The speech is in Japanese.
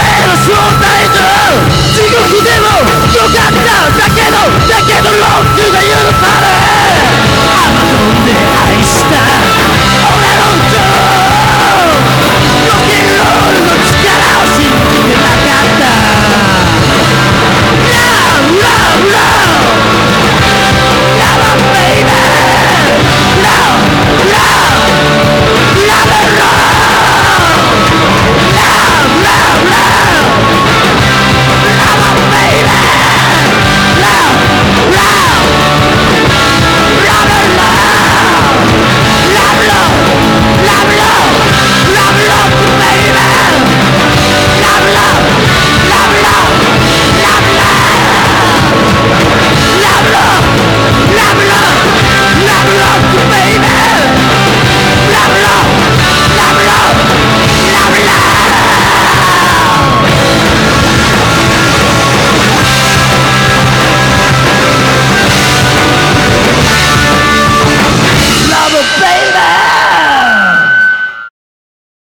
への正体と地獄でもよかった！だけどだけどロー